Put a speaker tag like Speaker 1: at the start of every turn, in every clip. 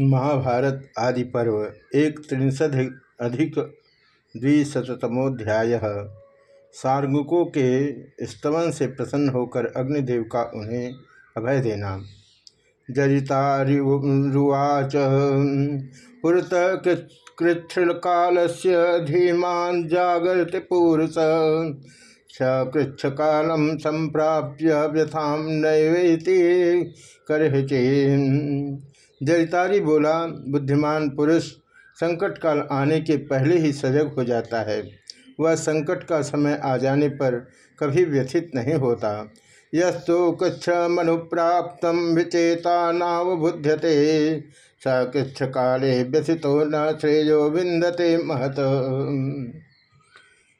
Speaker 1: महाभारत आदि पर्व एक त्रिंशद अधिक द्विशतमोध्याय सार्गुकों के स्तवन से प्रसन्न होकर अग्निदेव का उन्हें अभय देना। जरितारिवाच पुरत काल से धीमान जागृत पुरुष। सकृच्छ कालम संप्राप्य व्यथा नैवेति कर जरितारी बोला, बुद्धिमान पुरुष, संकट काल आने के पहले ही सजग हो जाता है। वह संकट का समय आ जाने पर कभी व्यथित नहीं होता। यस्तु कच्छ मनुप्राप्त विचेता नावबुध्यते स कृच्छ काले व्यथितो न श्रेयो विंदते महत।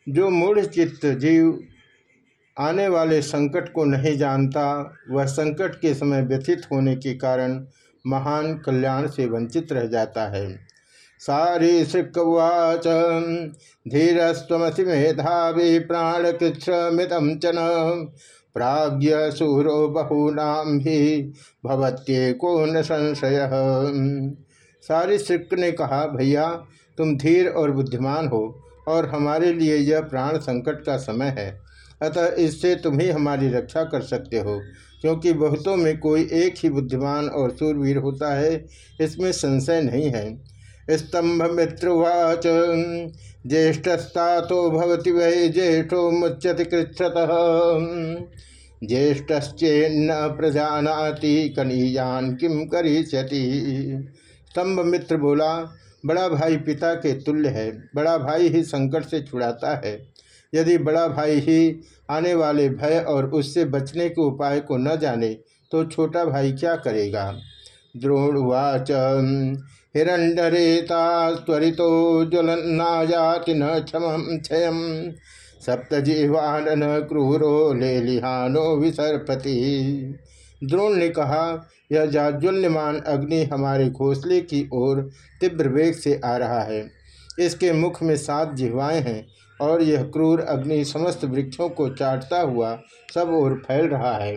Speaker 1: जो मूढ़ चित्त जीव आने वाले संकट को नहीं जानता, वह संकट के समय व्यथित होने के कारण महान कल्याण से वंचित रह जाता है। सारी श्रृकवाच धीरस्वसी मेधावी प्राणकृच्छमितम चन। प्राज्ञ सूरो बहूनाम भी भवत्ये को न संशय? सारी श्रृक ने कहा, भैया, तुम धीर और बुद्धिमान हो और हमारे लिए यह प्राण संकट का समय है। अतः इससे तुम ही हमारी रक्षा कर सकते हो। क्योंकि बहुतों में कोई एक ही बुद्धिमान और सूरवीर होता है, इसमें संशय नहीं है। स्तंभ मित्रवाच ज्येष्ठस्ता तो भवती वही ज्येष्ठो मुच्यति कृच्छत ज्येष्ठश्चेन्न प्रजानाति, कनीयान किम करिष्यति? स्तंभ मित्र बोला, बड़ा भाई पिता के तुल्य है, बड़ा भाई ही संकट से छुड़ाता है। यदि बड़ा भाई ही आने वाले भय और उससे बचने के उपाय को न जाने तो छोटा भाई क्या करेगा? द्रोणवाच हिरण्यरेता त्वरितो ज्वलन्ना जाति न क्षम क्षयम सप्तजीवानन क्रूरो ले लिहानो विसर्पति। द्रोण ने कहा, यह जाज्वल्यमान अग्नि हमारे घोंसले की ओर तीव्र वेग से आ रहा है। इसके मुख में सात जिह्वाएँ हैं। और यह क्रूर अग्नि समस्त वृक्षों को चाटता हुआ सब ओर फैल रहा है।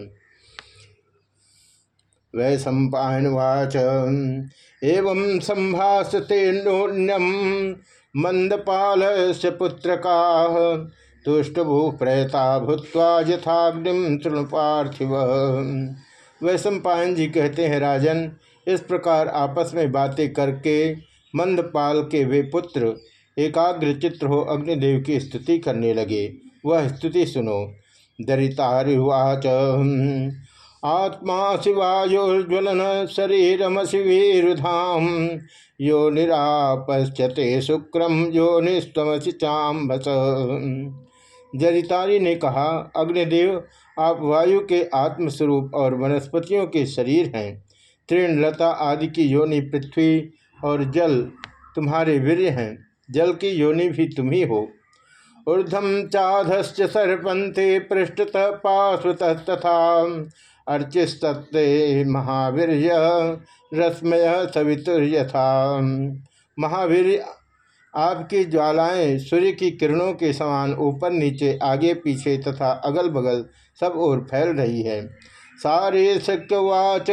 Speaker 1: वै सम्पावाच एवं संभाषते नोन्यम मंदपाल से पुत्र का तुष्टभू प्रयता भूत्वा यथाग्निम तृण पार्थिव। वै सम्पायन जी कहते हैं, राजन, इस प्रकार आपस में बातें करके मंदपाल के वे पुत्र एकाग्र चित्र हो अग्निदेव की स्तुति करने लगे। वह स्तुति सुनो। दरितारिवाच आत्मा शिवायोज्वलन शरीरमसि वीरुधाम। यो निरापश्यते शुक्रम यो निस्तमसि चाम्भस जरितारी ने कहा, अग्निदेव, आप वायु के आत्मस्वरूप और वनस्पतियों के शरीर हैं। तृणलता आदि की योनि पृथ्वी और जल तुम्हारे वीर्य हैं। जल की योनि भी तुम ही हो। ऊर्धम चाधश्च सर्पंथे पृष्ठतः पार्श्वत तथा अर्चिस्तत्ते महावीर रश्मय सवितुर यथा महावीर आपकी ज्वालाएँ सूर्य की किरणों के समान ऊपर, नीचे, आगे, पीछे तथा अगल बगल सब ओर फैल रही है। सारे शक्यवाच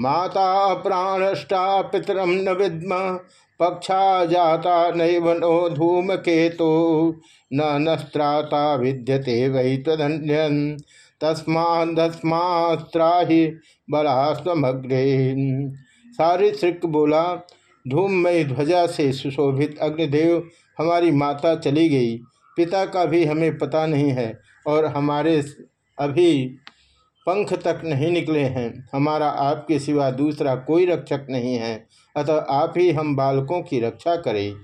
Speaker 1: माता प्राणष्टा पितरम न विद्म पक्षा जाता नैवनो धूम केतु न नस्त्राता विद्यते वही तदन्य तस्मास्त्राहि बला समग्रे सारी श्रिक बोला, धूममय ध्वजा से सुशोभित अग्निदेव हमारी माता चली गई। पिता का भी हमें पता नहीं है और हमारे अभी पंख तक नहीं निकले हैं। हमारा आपके सिवा दूसरा कोई रक्षक नहीं है। अतः आप ही हम बालकों की रक्षा करें।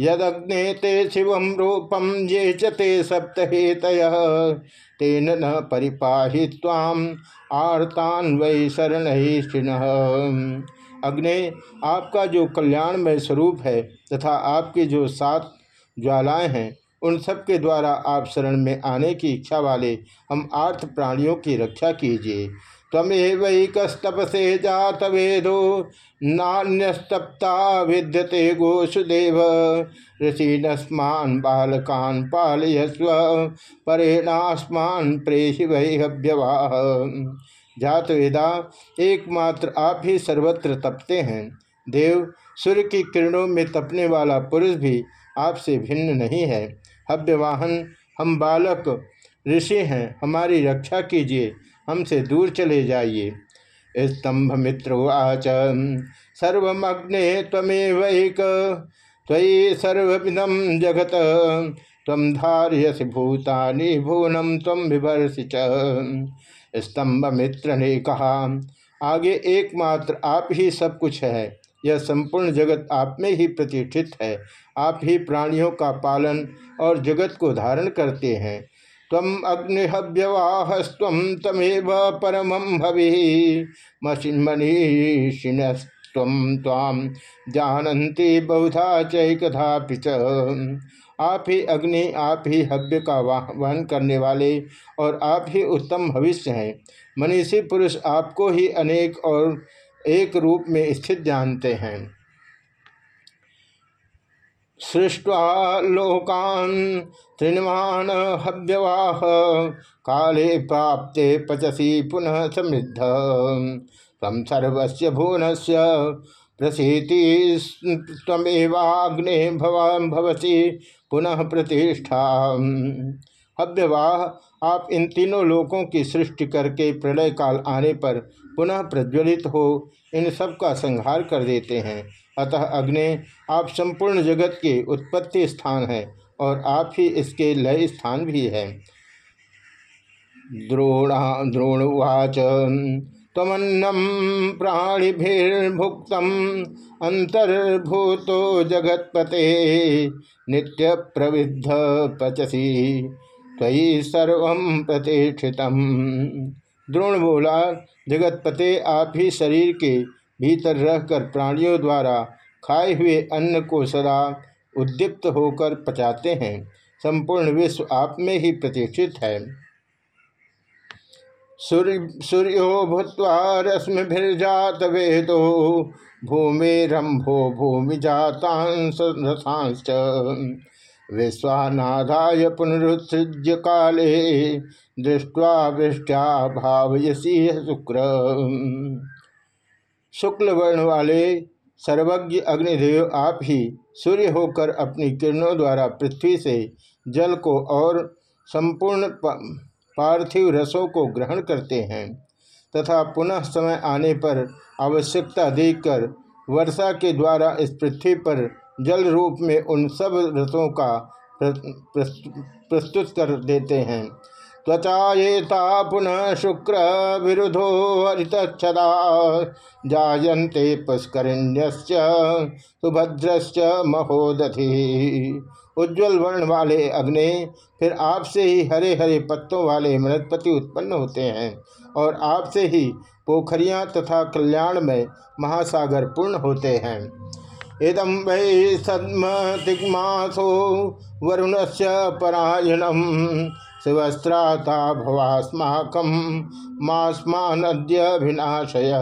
Speaker 1: यदग्ने ते शिव रूपम ये चते सप्तहेत तेन न परिपाहि ताम आर्तान वै शरण अग्ने, आपका जो कल्याणमय स्वरूप है तथा आपकी जो सात ज्वालाएँ हैं उन सब के द्वारा आप शरण में आने की इच्छा वाले हम आर्थ प्राणियों की रक्षा कीजिए। तमेवैकस्तपसे जात वेदो नान्यस्तप्ता विद्यते गोसुदेव। ऋषिनस्मान बालकान पालयस्व, परेणास्मान प्रेषि वैहव्यवाह जात वेदा, एकमात्र आप ही सर्वत्र तपते हैं। देव, सूर्य की किरणों में तपने वाला पुरुष भी आपसे भिन्न नहीं है। हव्यवाहन, हम बालक ऋषि हैं, हमारी रक्षा कीजिए, हमसे दूर चले जाइए। स्तंभ मित्र उच सर्वमग्ने तमेवैक तयि सर्विदम जगत तम धार्यसि भूतानि भुवनम तम विभर्षि स्तंभ मित्र ने कहा, आगे एकमात्र आप ही सब कुछ है। यह संपूर्ण जगत आप में ही प्रतिष्ठित है। आप ही प्राणियों का पालन और जगत को धारण करते हैं। तम अग्निहव्यवाहस्व तमेव परम भवि। ताम जानती बहुधा चैकधा पिच आप ही अग्नि, आप ही हव्य का वहन करने वाले और आप ही उत्तम भविष्य हैं। मनीषी पुरुष आपको ही अनेक और एक रूप में स्थित जानते हैं। सृष्टवा लोकान तृणवान हव्यवाह, काले प्राप्ते पचसी पुनः समृद्ध। तम सर्वस्व भुवन से प्रसीति तमेवाग्ने भवसी पुनः प्रतिष्ठा हव्यवाह आप इन तीनों लोकों की सृष्टि करके प्रलय काल आने पर पुनः प्रज्वलित हो, इन सब का संहार कर देते हैं। अतः अग्नि, आप संपूर्ण जगत के उत्पत्ति स्थान है और आप ही इसके लय स्थान भी है। द्रोणा, द्रोणुवाच तमन्नम प्राणिभिर्भुक्त अंतर्भूतो जगतपते नित्य प्रविद्ध पचसी। तयि सर्व प्रतिष्ठित द्रोण बोला, जगतपते आप ही शरीर के भीतर रहकर प्राणियों द्वारा खाए हुए अन्न को सदा उद्दीप्त होकर पचाते हैं। संपूर्ण विश्व आप में ही प्रतिष्ठित है। सूर्य, सूर्यो भूत्वा रश्मिर्जात वेदो भूमिरंभो भूमि जातांश विश्वानाधाय पुनरुत्सृज्य काले दृष्टवा वृष्टा भावयसी शुक्र। शुक्ल वर्ण वाले सर्वज्ञ अग्निदेव आप ही सूर्य होकर अपनी किरणों द्वारा पृथ्वी से जल को और संपूर्ण पार्थिव रसों को ग्रहण करते हैं तथा पुनः समय आने पर आवश्यकता देखकर वर्षा के द्वारा इस पृथ्वी पर जल रूप में उन सब रसों का प्रस्तुत कर देते हैं। त्वचाएता पुनः शुक्र विरुधो हरितक्षदा जायन्ते पुष्करिण्यश्च सुभद्रश्च महोदधि। उज्ज्वल वर्ण वाले अग्नि फिर आपसे ही हरे हरे पत्तों वाले मृतपति उत्पन्न होते हैं और आपसे ही पोखरियाँ तथा कल्याण में महासागर पूर्ण होते हैं। इदम वै सद्म तिग्मासो वरुण से परायणम शिवस्त्राता भवास्माकम मास्मानद्यभिनाशय।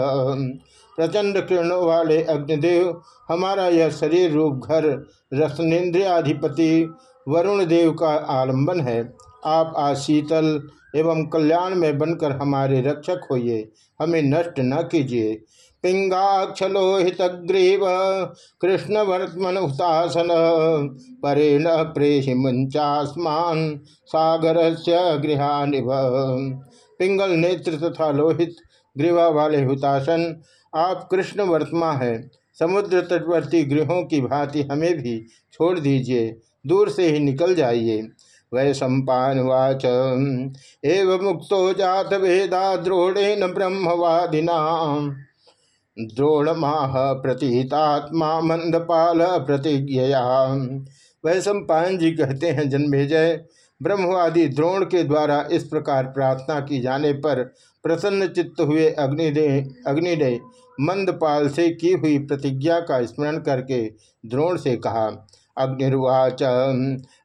Speaker 1: प्रचंड किरणों वाले अग्निदेव, हमारा यह शरीर रूप घर, रसनेन्द्रियाधिपति वरुण देव का आलंबन है। आप आज शीतल एवं कल्याण में बनकर हमारे रक्षक होइए। हमें नष्ट न कीजिए। पिंगाक्षलोहितग्रीव कृष्ण वर्तमन हुतासन। परे न प्रेषि मुंचास्मान सागर से पिंगल नेत्र तथा लोहित ग्रीवा वाले हुतासन, आप कृष्ण वर्तमा है। समुद्र तटवर्ती गृहों की भांति हमें भी छोड़ दीजिए, दूर से ही निकल जाइए। वै सम्पावाच एव मुक्तो जात वेदा द्रोणेन ब्रह्मवादिना द्रोणमाह प्रतिहितात्मा मंदपाल प्रतिज्ञया। वह सम्पायन जी कहते हैं जन्मेजय ब्रह्मवादी द्रोण के द्वारा इस प्रकार प्रार्थना की जाने पर प्रसन्न चित्त हुए अग्निदे अग्नि ने मंदपाल से की हुई प्रतिज्ञा का स्मरण करके द्रोण से कहा अग्निर्वाच।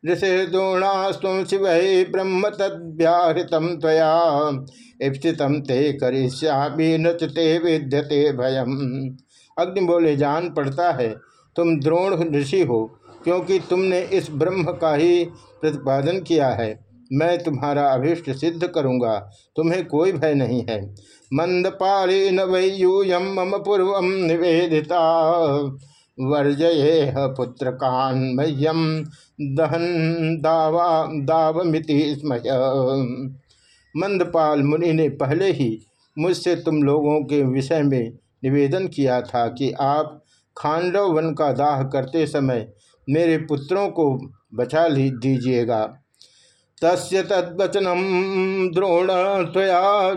Speaker 1: ऋषि द्रोणास्तम शिव ब्रह्म तद्याहृत तया स्थित ते करिष्यामी, न ते विद्यते भयम। अग्नि बोले, जान पड़ता है, तुम द्रोण ऋषि हो, क्योंकि तुमने इस ब्रह्म का ही प्रतिपादन किया है। मैं तुम्हारा अभिष्ट सिद्ध करूँगा, तुम्हें कोई भय नहीं है। मंदपाली न वैयूयम मम पूर्व निवेदिता। वर्जये पुत्र कान्मय्यम दहन दावा, दावमिति स्मय मंदपाल मुनि ने पहले ही मुझसे तुम लोगों के विषय में निवेदन किया था कि आप खांडव वन का दाह करते समय मेरे पुत्रों को बचा ली, दीजिएगा। तस्य तद्वचनम द्रोण तया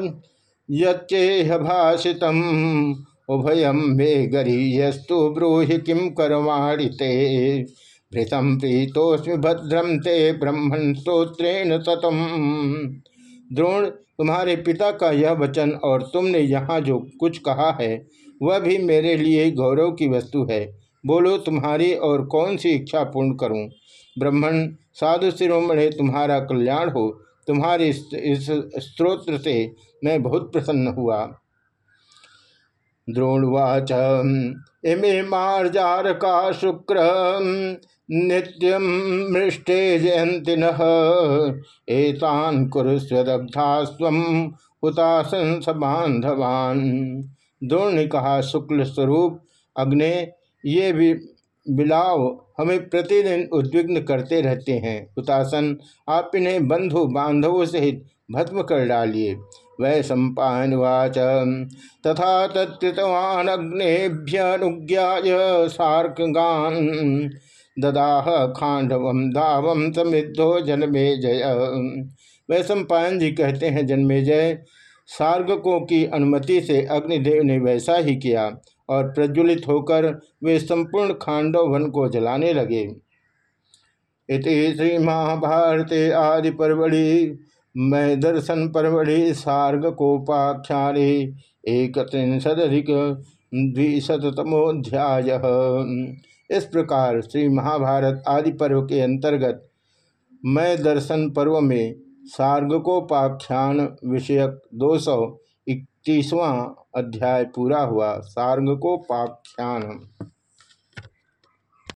Speaker 1: येह भाषित उभयम मे गरीयस्तु ब्रूहि किम करवाणि ते? भृतम प्रीतोस्मि भद्रम ते ब्रह्मण स्त्रोत्रेण ततम। द्रोण, तुम्हारे पिता का यह वचन और तुमने यहाँ जो कुछ कहा है, वह भी मेरे लिए गौरव की वस्तु है। बोलो, तुम्हारी और कौन सी इच्छा पूर्ण करूँ? ब्राह्मण साधु शिरोमणे, तुम्हारा कल्याण हो। तुम्हारे इस स्त्रोत्र से मैं बहुत प्रसन्न हुआ। द्रोणवाच। इमे मार्जार का शुक्र नित्यम मृष्टे जयंति एतान कुरुस्वदब्धा स्व हुतासन बांधवान द्रोण कहा, शुक्ल स्वरूप, अग्नि, ये भी बिलाव हमें प्रतिदिन उद्विग्न करते रहते हैं। उतासन आप इन्हें बंधु बांधवों सहित भत्म कर डालिए। वै सम्पावाच तथा तत्वान अग्नेभ्यनुज्ञाय सार्कगान ददाह खांडव धावम समृद्धो जन्मे जय वै सम्पायन जी कहते हैं जन्मे जय सार्गकों की अनुमति से अग्निदेव ने वैसा ही किया और प्रज्वलित होकर वे संपूर्ण खांडव वन को जलाने लगे। इति श्री महाभारत आदि परवड़ी। मैं दर्शन परवड़ी सार्ग कोपाख्यारे एक त्रिशदिक द्विशतमोध्याय इस प्रकार श्री महाभारत आदि पर्व के अंतर्गत मैं दर्शन पर्व में सार्गकोपाख्यान विषयक दो सौ इकतीसवां अध्याय पूरा हुआ सार्ग को पाख्यान